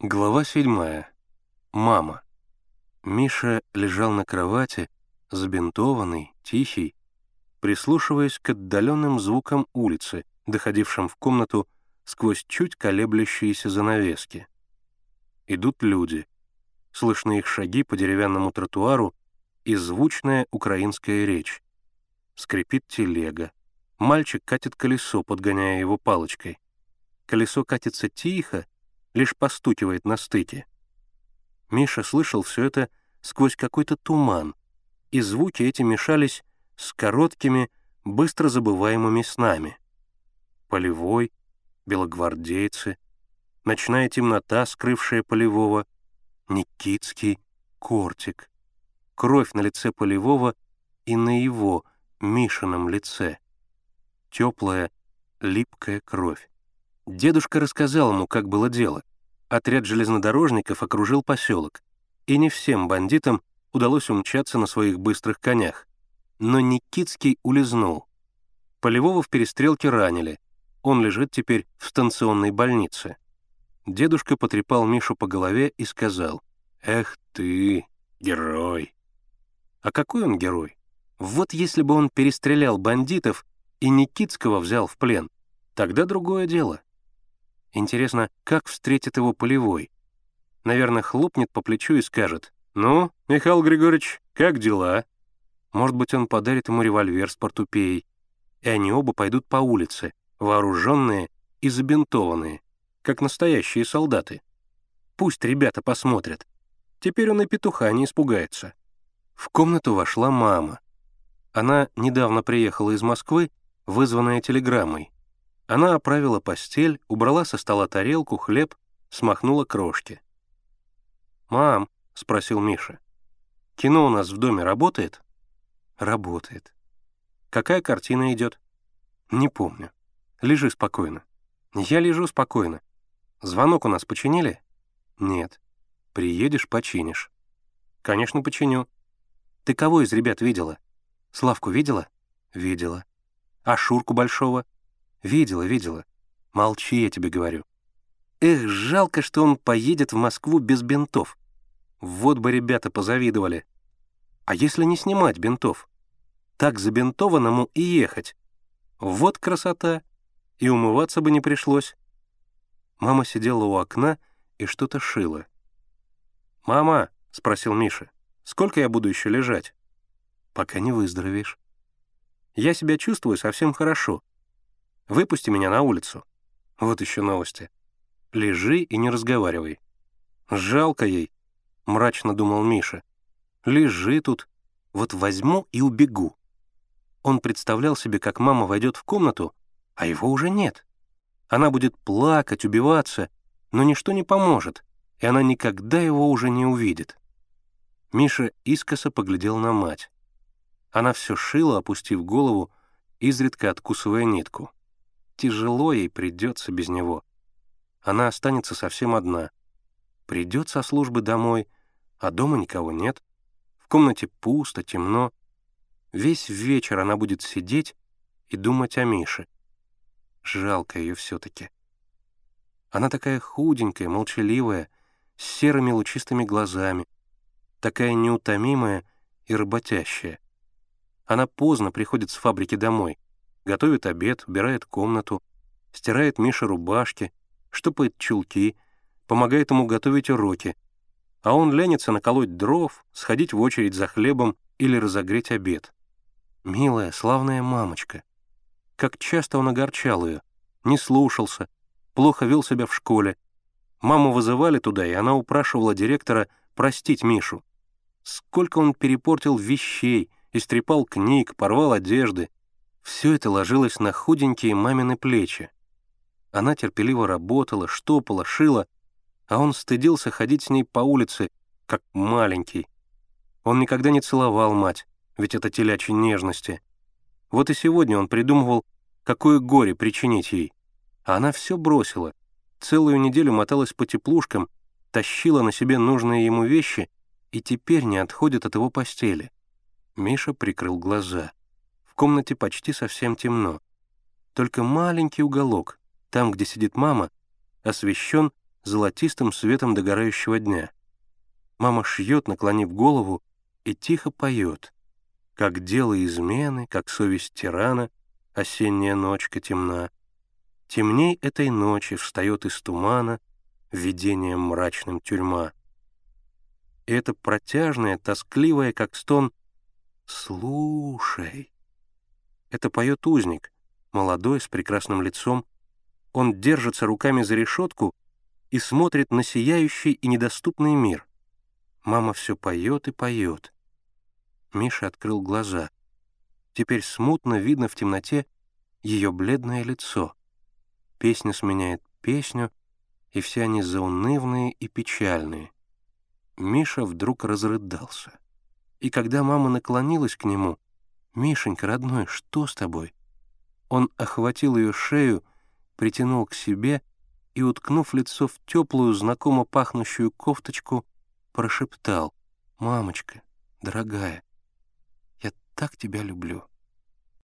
Глава седьмая. Мама. Миша лежал на кровати, забинтованный, тихий, прислушиваясь к отдаленным звукам улицы, доходившим в комнату сквозь чуть колеблющиеся занавески. Идут люди. Слышны их шаги по деревянному тротуару и звучная украинская речь. Скрипит телега. Мальчик катит колесо, подгоняя его палочкой. Колесо катится тихо, лишь постукивает на стыке. Миша слышал все это сквозь какой-то туман, и звуки эти мешались с короткими, быстро забываемыми снами. Полевой, белогвардейцы, ночная темнота, скрывшая Полевого, Никитский, Кортик, кровь на лице Полевого и на его, Мишином лице. Теплая, липкая кровь. Дедушка рассказал ему, как было дело. Отряд железнодорожников окружил поселок, и не всем бандитам удалось умчаться на своих быстрых конях. Но Никитский улизнул. Полевого в перестрелке ранили. Он лежит теперь в станционной больнице. Дедушка потрепал Мишу по голове и сказал, «Эх ты, герой!» А какой он герой? Вот если бы он перестрелял бандитов и Никитского взял в плен, тогда другое дело. Интересно, как встретит его полевой? Наверное, хлопнет по плечу и скажет, «Ну, Михаил Григорьевич, как дела?» Может быть, он подарит ему револьвер с портупеей, и они оба пойдут по улице, вооруженные и забинтованные, как настоящие солдаты. Пусть ребята посмотрят. Теперь он и петуха не испугается. В комнату вошла мама. Она недавно приехала из Москвы, вызванная телеграммой. Она оправила постель, убрала со стола тарелку, хлеб, смахнула крошки. «Мам», — спросил Миша, — «кино у нас в доме работает?» «Работает». «Какая картина идет?» «Не помню. Лежи спокойно». «Я лежу спокойно. Звонок у нас починили?» «Нет». «Приедешь, починишь». «Конечно, починю». «Ты кого из ребят видела?» «Славку видела?» «Видела». «А Шурку Большого?» Видела, видела. Молчи, я тебе говорю. Эх, жалко, что он поедет в Москву без бинтов. Вот бы ребята позавидовали. А если не снимать бинтов? Так забинтованному и ехать. Вот красота. И умываться бы не пришлось. Мама сидела у окна и что-то шила. «Мама», — спросил Миша, — «сколько я буду еще лежать?» «Пока не выздоровеешь». «Я себя чувствую совсем хорошо. Выпусти меня на улицу. Вот еще новости. Лежи и не разговаривай. Жалко ей, мрачно думал Миша. Лежи тут. Вот возьму и убегу. Он представлял себе, как мама войдет в комнату, а его уже нет. Она будет плакать, убиваться, но ничто не поможет, и она никогда его уже не увидит. Миша искоса поглядел на мать. Она все шила, опустив голову, изредка откусывая нитку. Тяжело ей придется без него. Она останется совсем одна. Придет со службы домой, а дома никого нет. В комнате пусто, темно. Весь вечер она будет сидеть и думать о Мише. Жалко ее все-таки. Она такая худенькая, молчаливая, с серыми лучистыми глазами, такая неутомимая и работящая. Она поздно приходит с фабрики домой — готовит обед, убирает комнату, стирает Мише рубашки, штопает чулки, помогает ему готовить уроки, а он ленится наколоть дров, сходить в очередь за хлебом или разогреть обед. Милая, славная мамочка. Как часто он огорчал ее, не слушался, плохо вел себя в школе. Маму вызывали туда, и она упрашивала директора простить Мишу. Сколько он перепортил вещей, истрепал книг, порвал одежды, все это ложилось на худенькие мамины плечи. Она терпеливо работала, штопала, шила, а он стыдился ходить с ней по улице, как маленький. Он никогда не целовал мать, ведь это телячьи нежности. Вот и сегодня он придумывал, какое горе причинить ей. А она все бросила. Целую неделю моталась по теплушкам, тащила на себе нужные ему вещи и теперь не отходит от его постели. Миша прикрыл глаза комнате почти совсем темно. Только маленький уголок, там, где сидит мама, освещен золотистым светом догорающего дня. Мама шьет, наклонив голову, и тихо поет. Как дело измены, как совесть тирана, осенняя ночка темна. Темней этой ночи встает из тумана видением мрачным тюрьма. И это протяжное, тоскливое, как стон «Слушай». Это поет узник, молодой, с прекрасным лицом. Он держится руками за решетку и смотрит на сияющий и недоступный мир. Мама все поет и поет. Миша открыл глаза. Теперь смутно видно в темноте ее бледное лицо. Песня сменяет песню, и все они заунывные и печальные. Миша вдруг разрыдался. И когда мама наклонилась к нему, «Мишенька, родной, что с тобой?» Он охватил ее шею, притянул к себе и, уткнув лицо в теплую, знакомо пахнущую кофточку, прошептал, «Мамочка, дорогая, я так тебя люблю».